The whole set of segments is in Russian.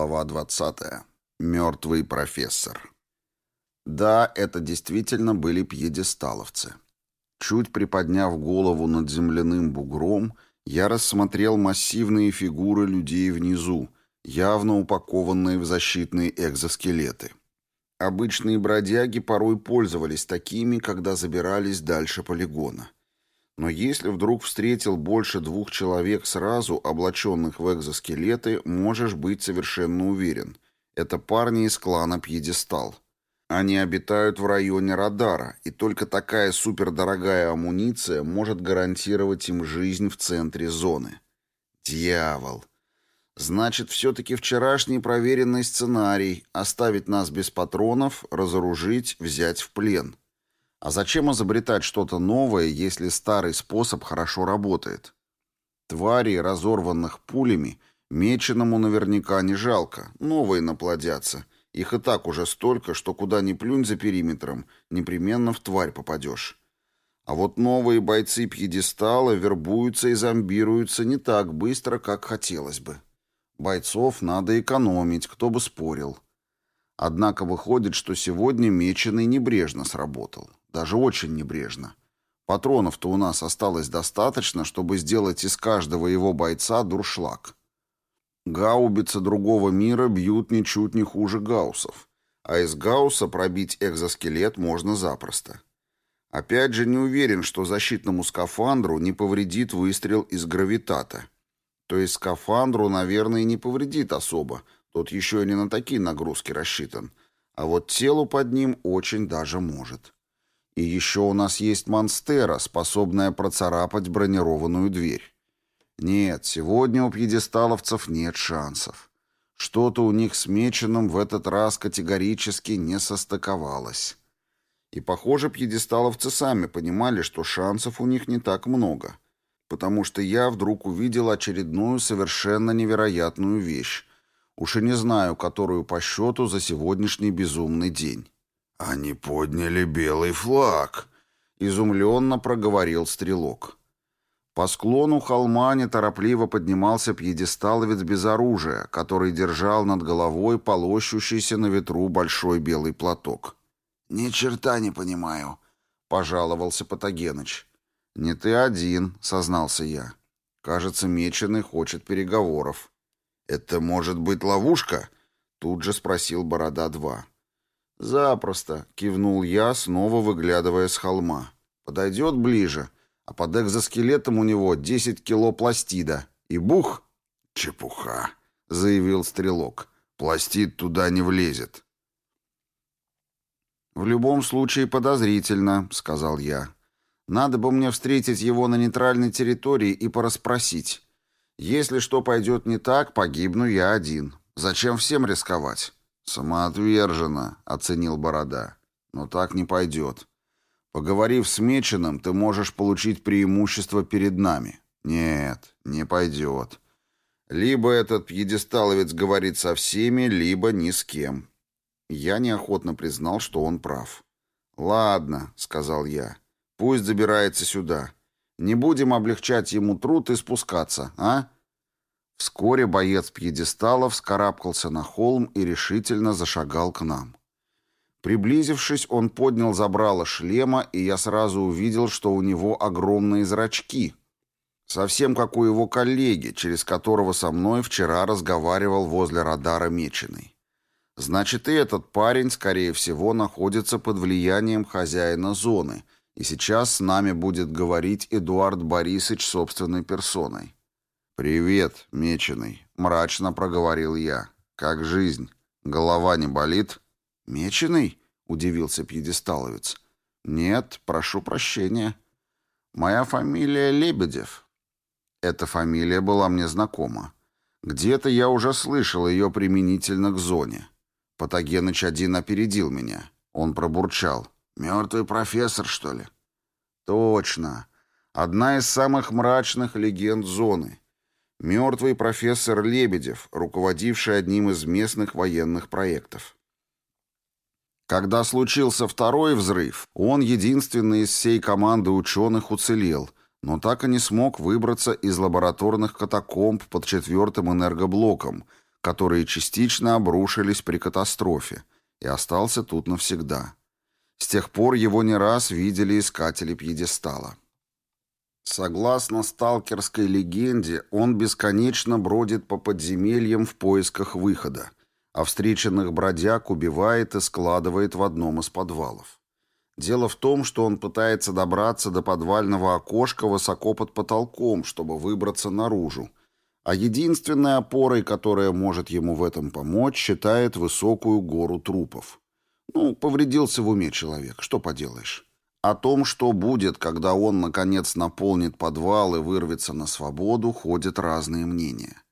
Глава 20. Мертвый профессор. Да, это действительно были пьедесталовцы. Чуть приподняв голову над земляным бугром, я рассмотрел массивные фигуры людей внизу, явно упакованные в защитные экзоскелеты. Обычные бродяги порой пользовались такими, когда забирались дальше полигона. Но если вдруг встретил больше двух человек сразу, облаченных в экзоскелеты, можешь быть совершенно уверен. Это парни из клана Пьедестал. Они обитают в районе радара, и только такая супердорогая амуниция может гарантировать им жизнь в центре зоны. Дьявол! Значит, все-таки вчерашний проверенный сценарий — оставить нас без патронов, разоружить, взять в плен — а зачем изобретать что-то новое, если старый способ хорошо работает? Тварей, разорванных пулями, меченому наверняка не жалко, новые наплодятся. Их и так уже столько, что куда ни плюнь за периметром, непременно в тварь попадешь. А вот новые бойцы пьедестала вербуются и зомбируются не так быстро, как хотелось бы. Бойцов надо экономить, кто бы спорил. Однако выходит, что сегодня меченый небрежно сработал даже очень небрежно. Патронов-то у нас осталось достаточно, чтобы сделать из каждого его бойца дуршлаг. Гаубицы другого мира бьют ничуть не хуже гаусов, а из гаусса пробить экзоскелет можно запросто. Опять же не уверен, что защитному скафандру не повредит выстрел из гравитата. То есть скафандру, наверное, не повредит особо, тот еще и не на такие нагрузки рассчитан, а вот телу под ним очень даже может. И еще у нас есть монстера, способная процарапать бронированную дверь. Нет, сегодня у пьедесталовцев нет шансов. Что-то у них с Меченым в этот раз категорически не состыковалось. И, похоже, пьедесталовцы сами понимали, что шансов у них не так много. Потому что я вдруг увидел очередную совершенно невероятную вещь. Уж и не знаю, которую по счету за сегодняшний безумный день. «Они подняли белый флаг», — изумленно проговорил стрелок. По склону холма неторопливо поднимался пьедесталовец без оружия, который держал над головой полощущийся на ветру большой белый платок. «Ни черта не понимаю», — пожаловался Патогеныч. «Не ты один», — сознался я. «Кажется, Меченый хочет переговоров». «Это может быть ловушка?» — тут же спросил Борода-2. «Запросто», — кивнул я, снова выглядывая с холма. «Подойдет ближе, а под экзоскелетом у него 10 кило пластида. И бух!» «Чепуха», — заявил стрелок. «Пластид туда не влезет». «В любом случае подозрительно», — сказал я. «Надо бы мне встретить его на нейтральной территории и порасспросить. Если что пойдет не так, погибну я один. Зачем всем рисковать?» «Самоотверженно», — оценил Борода. «Но так не пойдет. Поговорив с Меченым, ты можешь получить преимущество перед нами. Нет, не пойдет. Либо этот пьедесталовец говорит со всеми, либо ни с кем». Я неохотно признал, что он прав. «Ладно», — сказал я, — «пусть забирается сюда. Не будем облегчать ему труд и спускаться, а?» Вскоре боец пьедестала вскарабкался на холм и решительно зашагал к нам. Приблизившись, он поднял забрало шлема, и я сразу увидел, что у него огромные зрачки. Совсем как у его коллеги, через которого со мной вчера разговаривал возле радара Меченый. Значит, и этот парень, скорее всего, находится под влиянием хозяина зоны, и сейчас с нами будет говорить Эдуард Борисович собственной персоной. «Привет, Меченый», — мрачно проговорил я. «Как жизнь? Голова не болит?» «Меченый?» — удивился пьедесталовец. «Нет, прошу прощения. Моя фамилия Лебедев». Эта фамилия была мне знакома. Где-то я уже слышал ее применительно к зоне. Патогеныч один опередил меня. Он пробурчал. «Мертвый профессор, что ли?» «Точно. Одна из самых мрачных легенд зоны. Мертвый профессор Лебедев, руководивший одним из местных военных проектов. Когда случился второй взрыв, он единственный из всей команды ученых уцелел, но так и не смог выбраться из лабораторных катакомб под четвертым энергоблоком, которые частично обрушились при катастрофе, и остался тут навсегда. С тех пор его не раз видели искатели пьедестала. Согласно сталкерской легенде, он бесконечно бродит по подземельям в поисках выхода, а встреченных бродяг убивает и складывает в одном из подвалов. Дело в том, что он пытается добраться до подвального окошка высоко под потолком, чтобы выбраться наружу, а единственной опорой, которая может ему в этом помочь, считает высокую гору трупов. Ну, повредился в уме человек, что поделаешь. О том, что будет, когда он, наконец, наполнит подвал и вырвется на свободу, ходят разные мнения.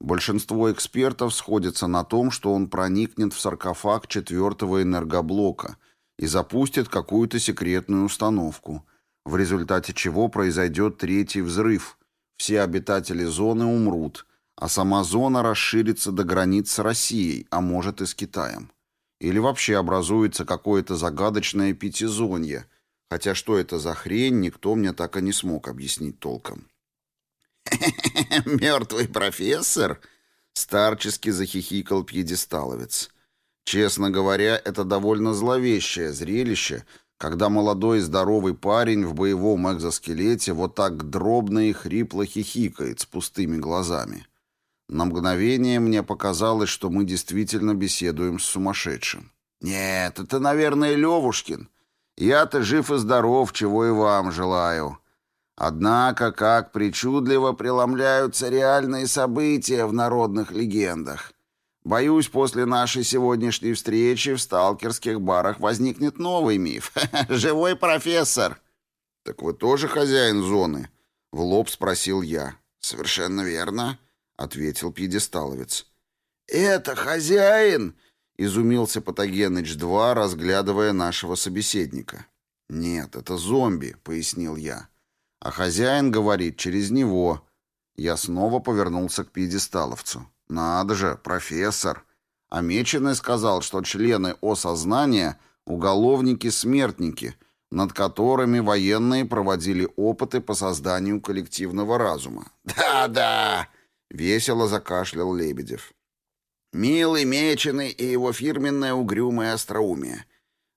Большинство экспертов сходятся на том, что он проникнет в саркофаг четвертого энергоблока и запустит какую-то секретную установку, в результате чего произойдет третий взрыв, все обитатели зоны умрут, а сама зона расширится до границ с Россией, а может и с Китаем. Или вообще образуется какое-то загадочное пятизонье, хотя что это за хрень, никто мне так и не смог объяснить толком. «Мертвый профессор?» — старчески захихикал пьедесталовец. Честно говоря, это довольно зловещее зрелище, когда молодой и здоровый парень в боевом экзоскелете вот так дробно и хрипло хихикает с пустыми глазами. На мгновение мне показалось, что мы действительно беседуем с сумасшедшим. «Нет, это, наверное, Левушкин. Я-то жив и здоров, чего и вам желаю. Однако, как причудливо преломляются реальные события в народных легендах. Боюсь, после нашей сегодняшней встречи в сталкерских барах возникнет новый миф. Живой профессор. Так вы тоже хозяин зоны? В лоб спросил я. Совершенно верно ответил пьедесталовец. «Это хозяин?» — изумился Патогеныч-2, разглядывая нашего собеседника. «Нет, это зомби», — пояснил я. «А хозяин говорит через него». Я снова повернулся к пьедесталовцу. «Надо же, профессор!» А Меченый сказал, что члены осознания — уголовники-смертники, над которыми военные проводили опыты по созданию коллективного разума. «Да-да!» Весело закашлял Лебедев. «Милый, меченый и его фирменное угрюмое остроумие.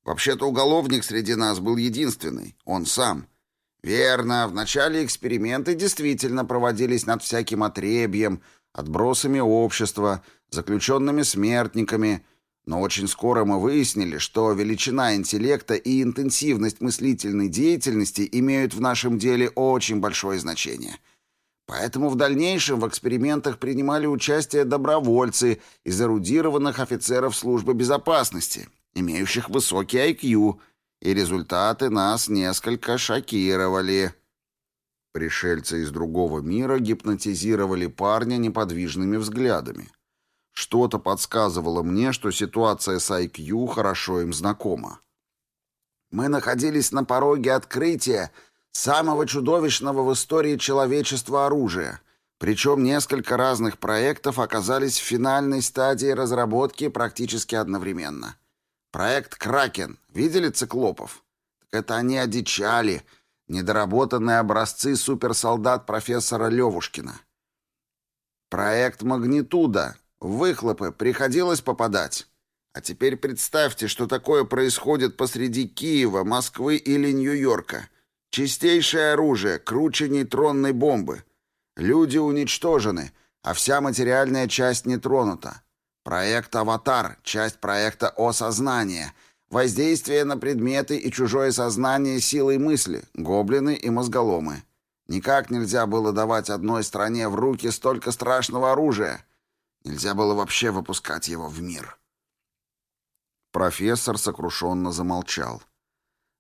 Вообще-то уголовник среди нас был единственный, он сам. Верно, в начале эксперименты действительно проводились над всяким отребьем, отбросами общества, заключенными смертниками, но очень скоро мы выяснили, что величина интеллекта и интенсивность мыслительной деятельности имеют в нашем деле очень большое значение — Поэтому в дальнейшем в экспериментах принимали участие добровольцы из эрудированных офицеров службы безопасности, имеющих высокий IQ, и результаты нас несколько шокировали. Пришельцы из другого мира гипнотизировали парня неподвижными взглядами. Что-то подсказывало мне, что ситуация с IQ хорошо им знакома. Мы находились на пороге открытия самого чудовищного в истории человечества оружия. Причем несколько разных проектов оказались в финальной стадии разработки практически одновременно. Проект «Кракен». Видели циклопов? Так это они одичали. Недоработанные образцы суперсолдат профессора Левушкина. Проект «Магнитуда». выхлопы приходилось попадать. А теперь представьте, что такое происходит посреди Киева, Москвы или Нью-Йорка. Чистейшее оружие, круче нейтронной бомбы. Люди уничтожены, а вся материальная часть не тронута. Проект «Аватар» — часть проекта «Осознание», воздействие на предметы и чужое сознание силой мысли, гоблины и мозголомы. Никак нельзя было давать одной стране в руки столько страшного оружия. Нельзя было вообще выпускать его в мир. Профессор сокрушенно замолчал. —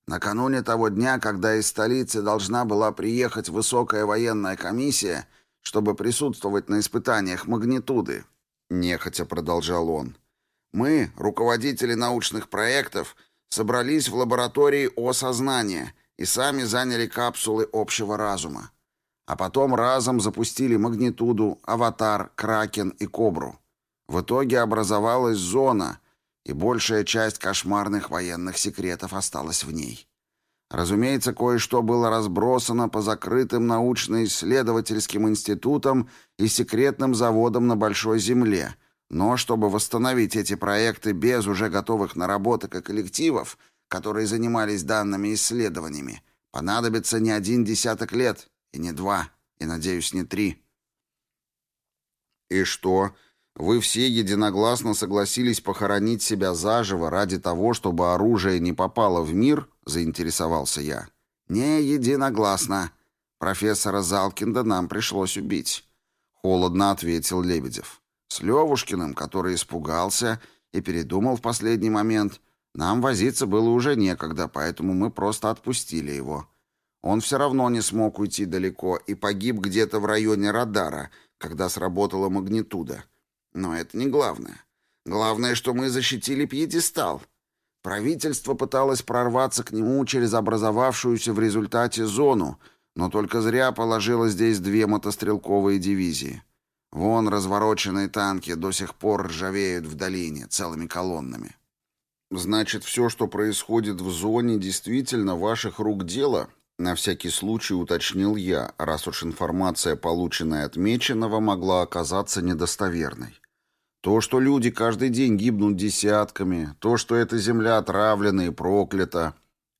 Накануне того дня, когда из столицы должна была приехать высокая военная комиссия, чтобы присутствовать на испытаниях магнитуды, нехотя продолжал он, мы, руководители научных проектов, собрались в лаборатории осознания и сами заняли капсулы общего разума. А потом разом запустили магнитуду, аватар, кракен и кобру. В итоге образовалась зона — и большая часть кошмарных военных секретов осталась в ней. Разумеется, кое-что было разбросано по закрытым научно-исследовательским институтам и секретным заводам на Большой Земле, Но чтобы восстановить эти проекты без уже готовых наработок и коллективов, которые занимались данными исследованиями, понадобится не один десяток лет, и не два, и, надеюсь, не три. И что? Вы все единогласно согласились похоронить себя заживо ради того, чтобы оружие не попало в мир? Заинтересовался я. Не единогласно. Профессора Залкинда нам пришлось убить. Холодно ответил Лебедев. С Левушкиным, который испугался и передумал в последний момент, нам возиться было уже некогда, поэтому мы просто отпустили его. Он все равно не смог уйти далеко и погиб где-то в районе радара, когда сработала магнитуда. Но это не главное. Главное, что мы защитили пьедестал. Правительство пыталось прорваться к нему через образовавшуюся в результате зону, но только зря положило здесь две мотострелковые дивизии. Вон развороченные танки до сих пор ржавеют в долине целыми колоннами. Значит, все, что происходит в зоне, действительно ваших рук дело? На всякий случай уточнил я, раз уж информация, полученная от Меченого, могла оказаться недостоверной. То, что люди каждый день гибнут десятками, то, что эта земля отравлена и проклята.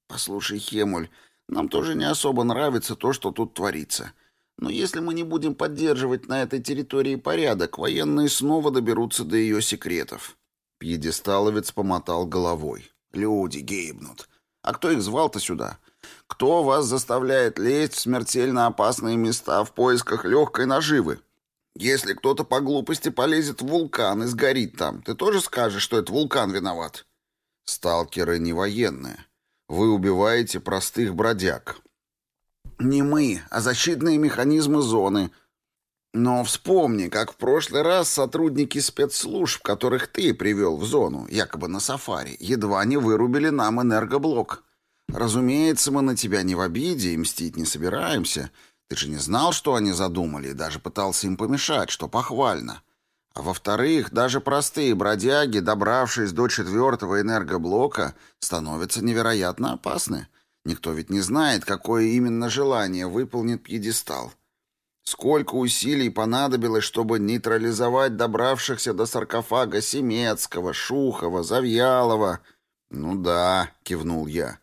Послушай, Хемуль, нам тоже не особо нравится то, что тут творится. Но если мы не будем поддерживать на этой территории порядок, военные снова доберутся до ее секретов. Пьедесталовец помотал головой. Люди гибнут. А кто их звал-то сюда? Кто вас заставляет лезть в смертельно опасные места в поисках легкой наживы? Если кто-то по глупости полезет в вулкан и сгорит там, ты тоже скажешь, что это вулкан виноват? Сталкеры не военные. Вы убиваете простых бродяг. Не мы, а защитные механизмы зоны. Но вспомни, как в прошлый раз сотрудники спецслужб, которых ты привел в зону, якобы на сафари, едва не вырубили нам энергоблок. Разумеется, мы на тебя не в обиде и мстить не собираемся, ты же не знал, что они задумали, и даже пытался им помешать, что похвально. А во-вторых, даже простые бродяги, добравшись до четвертого энергоблока, становятся невероятно опасны. Никто ведь не знает, какое именно желание выполнит пьедестал. Сколько усилий понадобилось, чтобы нейтрализовать добравшихся до саркофага Семецкого, Шухова, Завьялова. «Ну да», — кивнул я, —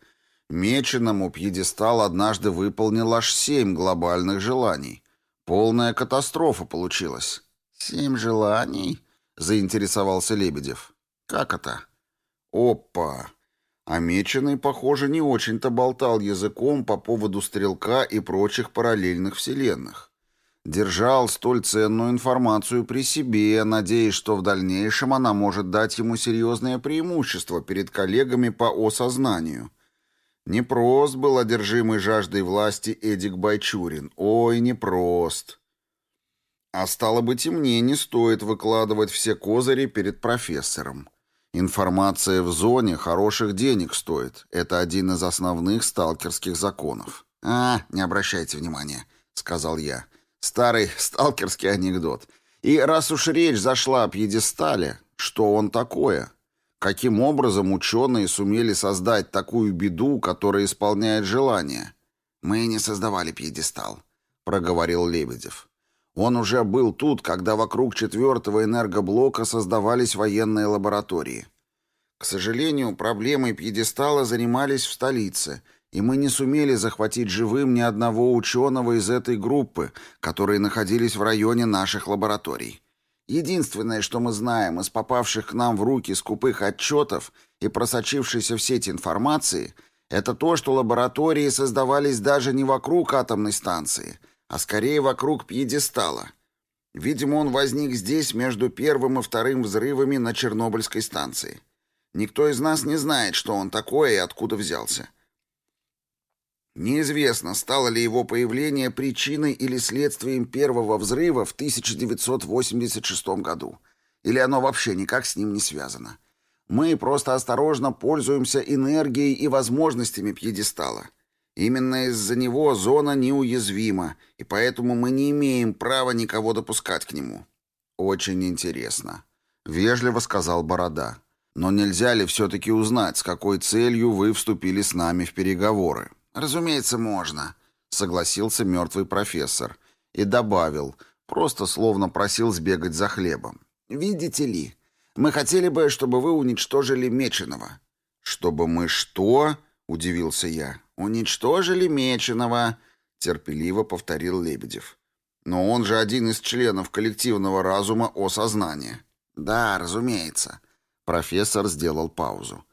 Меченому пьедестал однажды выполнил аж семь глобальных желаний. Полная катастрофа получилась. «Семь желаний?» — заинтересовался Лебедев. «Как это?» «Опа!» А Меченый, похоже, не очень-то болтал языком по поводу Стрелка и прочих параллельных вселенных. Держал столь ценную информацию при себе, надеясь, что в дальнейшем она может дать ему серьезное преимущество перед коллегами по осознанию — Непрост был одержимый жаждой власти Эдик Байчурин. Ой, непрост. А стало быть, и мне не стоит выкладывать все козыри перед профессором. Информация в зоне хороших денег стоит. Это один из основных сталкерских законов. «А, не обращайте внимания», — сказал я. «Старый сталкерский анекдот. И раз уж речь зашла о пьедестале, что он такое?» Каким образом ученые сумели создать такую беду, которая исполняет желания? «Мы не создавали пьедестал», — проговорил Лебедев. «Он уже был тут, когда вокруг четвертого энергоблока создавались военные лаборатории. К сожалению, проблемой пьедестала занимались в столице, и мы не сумели захватить живым ни одного ученого из этой группы, которые находились в районе наших лабораторий. Единственное, что мы знаем из попавших к нам в руки скупых отчетов и просочившейся в сеть информации, это то, что лаборатории создавались даже не вокруг атомной станции, а скорее вокруг пьедестала. Видимо, он возник здесь между первым и вторым взрывами на Чернобыльской станции. Никто из нас не знает, что он такое и откуда взялся. Неизвестно, стало ли его появление причиной или следствием первого взрыва в 1986 году, или оно вообще никак с ним не связано. Мы просто осторожно пользуемся энергией и возможностями пьедестала. Именно из-за него зона неуязвима, и поэтому мы не имеем права никого допускать к нему. Очень интересно. Вежливо сказал Борода. Но нельзя ли все-таки узнать, с какой целью вы вступили с нами в переговоры? «Разумеется, можно», — согласился мертвый профессор. И добавил, просто словно просил сбегать за хлебом. «Видите ли, мы хотели бы, чтобы вы уничтожили Меченого». «Чтобы мы что?» — удивился я. «Уничтожили Меченого», — терпеливо повторил Лебедев. «Но он же один из членов коллективного разума о сознании». «Да, разумеется». Профессор сделал паузу.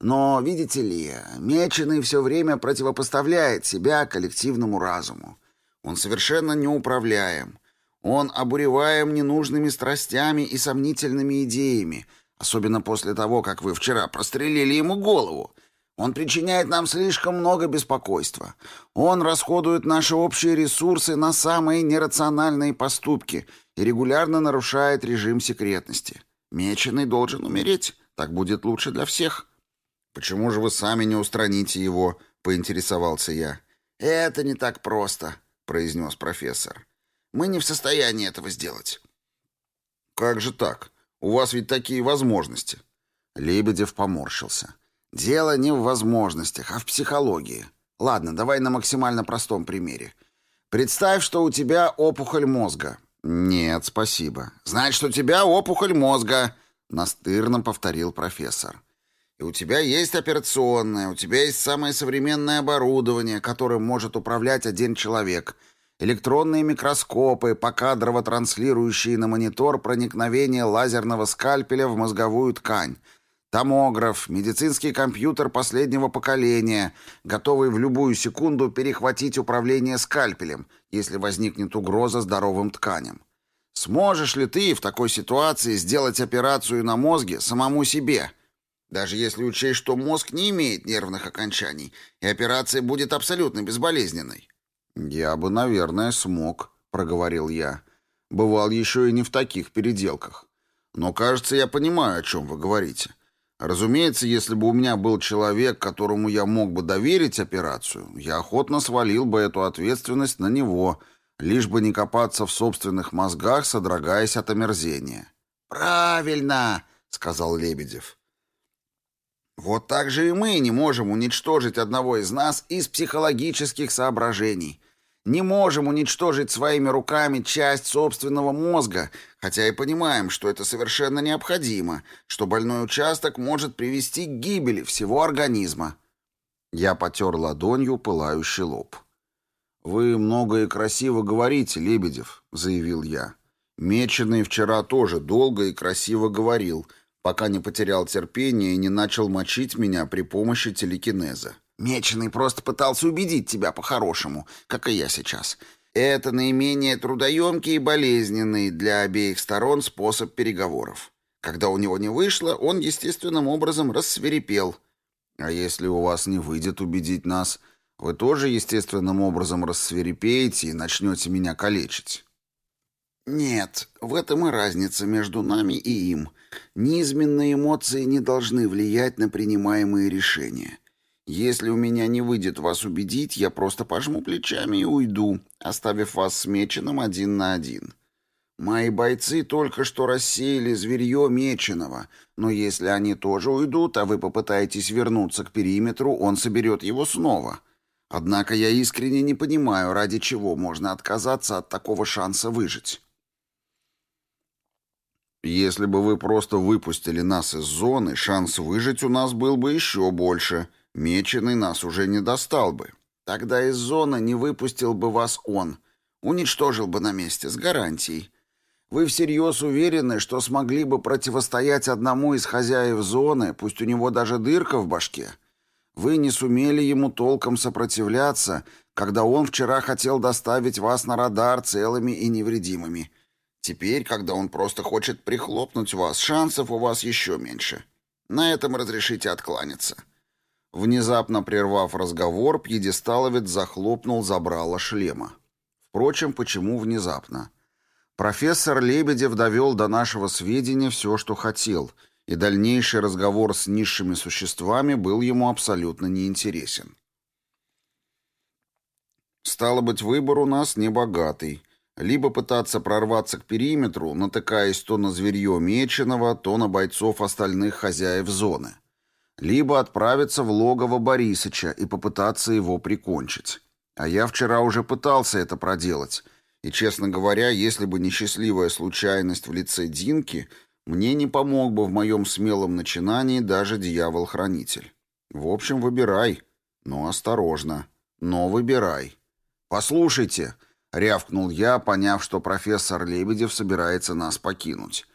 «Но, видите ли, Меченый все время противопоставляет себя коллективному разуму. Он совершенно неуправляем. Он обуреваем ненужными страстями и сомнительными идеями, особенно после того, как вы вчера прострелили ему голову. Он причиняет нам слишком много беспокойства. Он расходует наши общие ресурсы на самые нерациональные поступки и регулярно нарушает режим секретности. Меченый должен умереть. Так будет лучше для всех. Почему же вы сами не устраните его? поинтересовался я. Это не так просто, произнес профессор. Мы не в состоянии этого сделать. Как же так? У вас ведь такие возможности. Лебедев поморщился. Дело не в возможностях, а в психологии. Ладно, давай на максимально простом примере. Представь, что у тебя опухоль мозга. Нет, спасибо. Значит, у тебя опухоль мозга, настырно повторил профессор. И у тебя есть операционная, у тебя есть самое современное оборудование, которым может управлять один человек — электронные микроскопы, покадрово транслирующие на монитор проникновение лазерного скальпеля в мозговую ткань, томограф, медицинский компьютер последнего поколения, готовый в любую секунду перехватить управление скальпелем, если возникнет угроза здоровым тканям. Сможешь ли ты в такой ситуации сделать операцию на мозге самому себе? Даже если учесть, что мозг не имеет нервных окончаний, и операция будет абсолютно безболезненной. «Я бы, наверное, смог», — проговорил я. «Бывал еще и не в таких переделках. Но, кажется, я понимаю, о чем вы говорите. Разумеется, если бы у меня был человек, которому я мог бы доверить операцию, я охотно свалил бы эту ответственность на него, лишь бы не копаться в собственных мозгах, содрогаясь от омерзения». «Правильно», — сказал Лебедев. «Вот так же и мы не можем уничтожить одного из нас из психологических соображений» не можем уничтожить своими руками часть собственного мозга, хотя и понимаем, что это совершенно необходимо, что больной участок может привести к гибели всего организма. Я потер ладонью пылающий лоб. «Вы много и красиво говорите, Лебедев», — заявил я. Меченый вчера тоже долго и красиво говорил, пока не потерял терпение и не начал мочить меня при помощи телекинеза. Меченый просто пытался убедить тебя по-хорошему, как и я сейчас. Это наименее трудоемкий и болезненный для обеих сторон способ переговоров. Когда у него не вышло, он естественным образом рассверепел. А если у вас не выйдет убедить нас, вы тоже естественным образом рассверепеете и начнете меня калечить? Нет, в этом и разница между нами и им. Низменные эмоции не должны влиять на принимаемые решения. Если у меня не выйдет вас убедить, я просто пожму плечами и уйду, оставив вас смеченным один на один. Мои бойцы только что рассеяли зверье меченого, но если они тоже уйдут, а вы попытаетесь вернуться к периметру, он соберет его снова. Однако я искренне не понимаю, ради чего можно отказаться от такого шанса выжить. Если бы вы просто выпустили нас из зоны, шанс выжить у нас был бы еще больше — Меченый нас уже не достал бы. Тогда из зоны не выпустил бы вас он. Уничтожил бы на месте, с гарантией. Вы всерьез уверены, что смогли бы противостоять одному из хозяев зоны, пусть у него даже дырка в башке? Вы не сумели ему толком сопротивляться, когда он вчера хотел доставить вас на радар целыми и невредимыми. Теперь, когда он просто хочет прихлопнуть вас, шансов у вас еще меньше. На этом разрешите откланяться. Внезапно прервав разговор, пьедесталовец захлопнул забрало шлема. Впрочем, почему внезапно? Профессор Лебедев довел до нашего сведения все, что хотел, и дальнейший разговор с низшими существами был ему абсолютно неинтересен. Стало быть, выбор у нас небогатый. Либо пытаться прорваться к периметру, натыкаясь то на зверье Меченого, то на бойцов остальных хозяев зоны либо отправиться в логово Борисыча и попытаться его прикончить. А я вчера уже пытался это проделать, И, честно говоря, если бы не счастливая случайность в лице Динки, мне не помог бы в моем смелом начинании даже дьявол-хранитель. В общем, выбирай. Но осторожно. Но выбирай. «Послушайте», — рявкнул я, поняв, что профессор Лебедев собирается нас покинуть.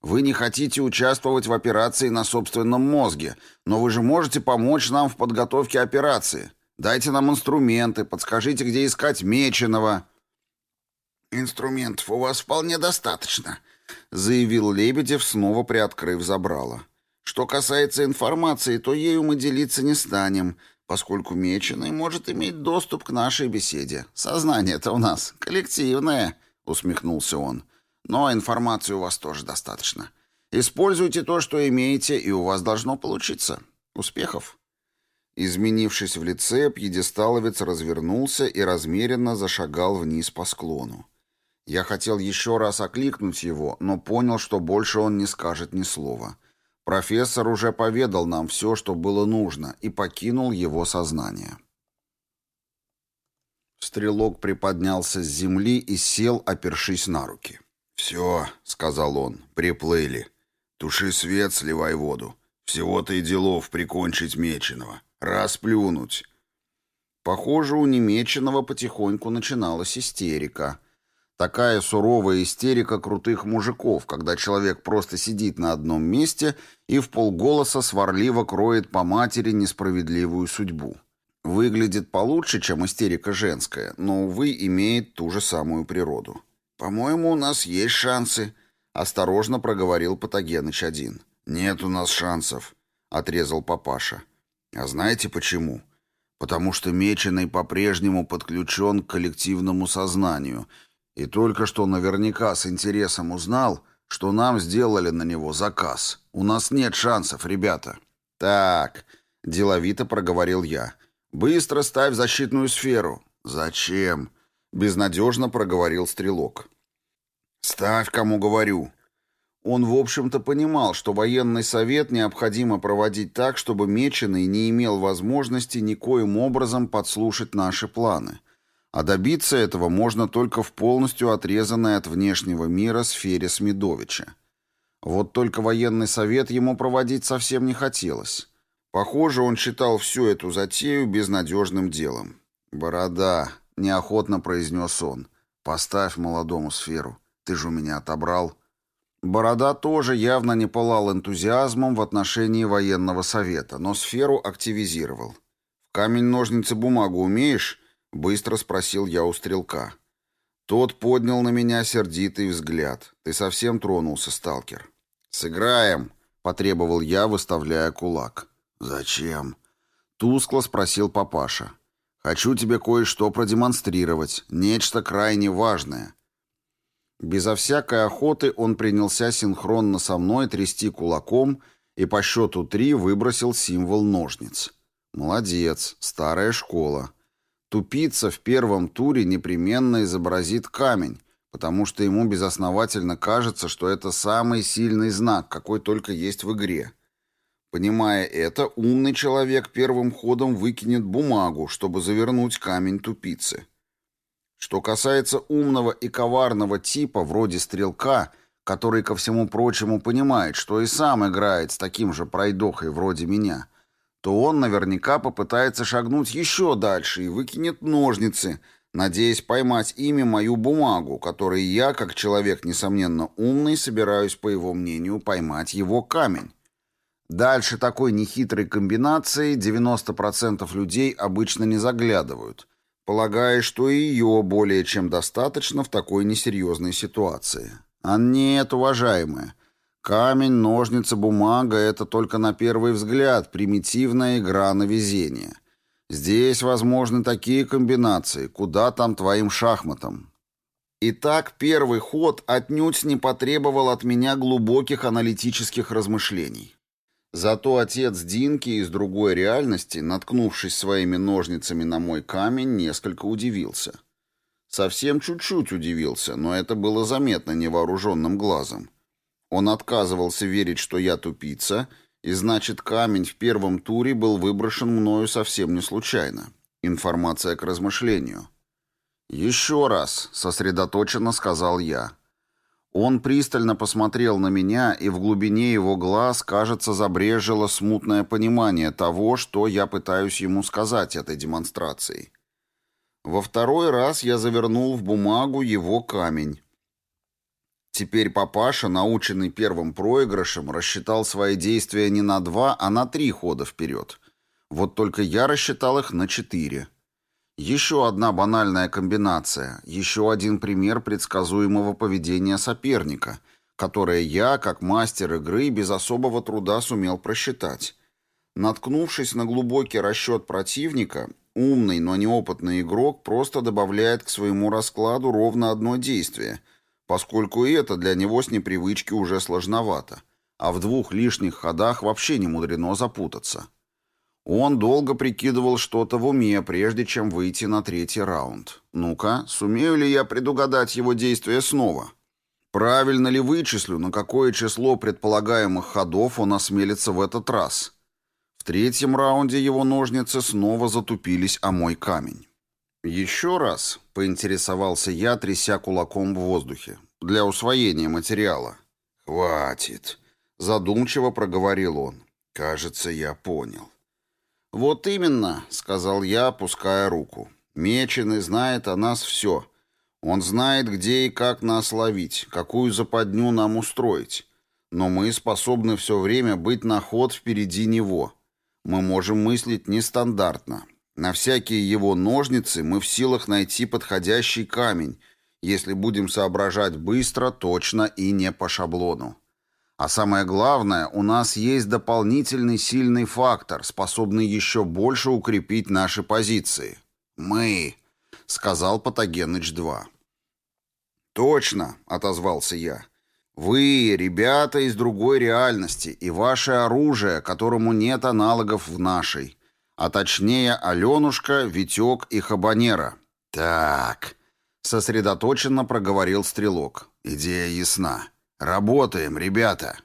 «Вы не хотите участвовать в операции на собственном мозге, но вы же можете помочь нам в подготовке операции. Дайте нам инструменты, подскажите, где искать Меченого». «Инструментов у вас вполне достаточно», — заявил Лебедев, снова приоткрыв забрало. «Что касается информации, то ею мы делиться не станем, поскольку Меченый может иметь доступ к нашей беседе. Сознание-то у нас коллективное», — усмехнулся он. «Но информации у вас тоже достаточно. Используйте то, что имеете, и у вас должно получиться. Успехов!» Изменившись в лице, пьедесталовец развернулся и размеренно зашагал вниз по склону. Я хотел еще раз окликнуть его, но понял, что больше он не скажет ни слова. Профессор уже поведал нам все, что было нужно, и покинул его сознание. Стрелок приподнялся с земли и сел, опершись на руки. «Все», — сказал он, — «приплыли. Туши свет, сливай воду. Всего-то и делов прикончить Меченого. Расплюнуть». Похоже, у Немеченого потихоньку начиналась истерика — Такая суровая истерика крутых мужиков, когда человек просто сидит на одном месте и в полголоса сварливо кроет по матери несправедливую судьбу. Выглядит получше, чем истерика женская, но, увы, имеет ту же самую природу. «По-моему, у нас есть шансы», — осторожно проговорил Патогеныч один. «Нет у нас шансов», — отрезал папаша. «А знаете почему?» «Потому что Меченый по-прежнему подключен к коллективному сознанию и только что наверняка с интересом узнал, что нам сделали на него заказ. У нас нет шансов, ребята. Так, деловито проговорил я. Быстро ставь защитную сферу. Зачем? Безнадежно проговорил стрелок. Ставь, кому говорю. Он, в общем-то, понимал, что военный совет необходимо проводить так, чтобы Меченый не имел возможности никоим образом подслушать наши планы. А добиться этого можно только в полностью отрезанной от внешнего мира сфере Смедовича. Вот только военный совет ему проводить совсем не хотелось. Похоже, он считал всю эту затею безнадежным делом. «Борода», — неохотно произнес он, — «поставь молодому сферу. Ты же у меня отобрал». Борода тоже явно не пылал энтузиазмом в отношении военного совета, но сферу активизировал. «В камень-ножницы-бумагу умеешь?» — быстро спросил я у стрелка. Тот поднял на меня сердитый взгляд. «Ты совсем тронулся, сталкер?» «Сыграем», — потребовал я, выставляя кулак. «Зачем?» — тускло спросил папаша. «Хочу тебе кое-что продемонстрировать. Нечто крайне важное». Безо всякой охоты он принялся синхронно со мной трясти кулаком и по счету три выбросил символ ножниц. «Молодец, старая школа». Тупица в первом туре непременно изобразит камень, потому что ему безосновательно кажется, что это самый сильный знак, какой только есть в игре. Понимая это, умный человек первым ходом выкинет бумагу, чтобы завернуть камень тупицы. Что касается умного и коварного типа, вроде стрелка, который, ко всему прочему, понимает, что и сам играет с таким же пройдохой вроде меня – то он наверняка попытается шагнуть еще дальше и выкинет ножницы, надеясь поймать ими мою бумагу, которой я, как человек, несомненно, умный, собираюсь, по его мнению, поймать его камень. Дальше такой нехитрой комбинации 90% людей обычно не заглядывают, полагая, что и ее более чем достаточно в такой несерьезной ситуации. А нет, уважаемые, Камень, ножницы, бумага — это только на первый взгляд примитивная игра на везение. Здесь возможны такие комбинации, куда там твоим шахматам. Итак, первый ход отнюдь не потребовал от меня глубоких аналитических размышлений. Зато отец Динки из другой реальности, наткнувшись своими ножницами на мой камень, несколько удивился. Совсем чуть-чуть удивился, но это было заметно невооруженным глазом. Он отказывался верить, что я тупица, и значит, камень в первом туре был выброшен мною совсем не случайно. Информация к размышлению. «Еще раз», — сосредоточенно сказал я. Он пристально посмотрел на меня, и в глубине его глаз, кажется, забрежило смутное понимание того, что я пытаюсь ему сказать этой демонстрацией. Во второй раз я завернул в бумагу его камень. Теперь папаша, наученный первым проигрышем, рассчитал свои действия не на два, а на три хода вперед. Вот только я рассчитал их на четыре. Еще одна банальная комбинация, еще один пример предсказуемого поведения соперника, которое я, как мастер игры, без особого труда сумел просчитать. Наткнувшись на глубокий расчет противника, умный, но неопытный игрок просто добавляет к своему раскладу ровно одно действие, поскольку и это для него с непривычки уже сложновато, а в двух лишних ходах вообще не мудрено запутаться. Он долго прикидывал что-то в уме, прежде чем выйти на третий раунд. Ну-ка, сумею ли я предугадать его действия снова? Правильно ли вычислю, на какое число предполагаемых ходов он осмелится в этот раз? В третьем раунде его ножницы снова затупились о мой камень. Еще раз поинтересовался я, тряся кулаком в воздухе, для усвоения материала. «Хватит», — задумчиво проговорил он. «Кажется, я понял». «Вот именно», — сказал я, опуская руку. «Меченый знает о нас все. Он знает, где и как нас ловить, какую западню нам устроить. Но мы способны все время быть на ход впереди него. Мы можем мыслить нестандартно. На всякие его ножницы мы в силах найти подходящий камень, если будем соображать быстро, точно и не по шаблону. А самое главное, у нас есть дополнительный сильный фактор, способный еще больше укрепить наши позиции. «Мы», — сказал Патогеныч-2. «Точно», — отозвался я. «Вы, ребята из другой реальности, и ваше оружие, которому нет аналогов в нашей. А точнее, Аленушка, Витек и Хабанера». «Так», — сосредоточенно проговорил Стрелок. «Идея ясна». «Работаем, ребята!»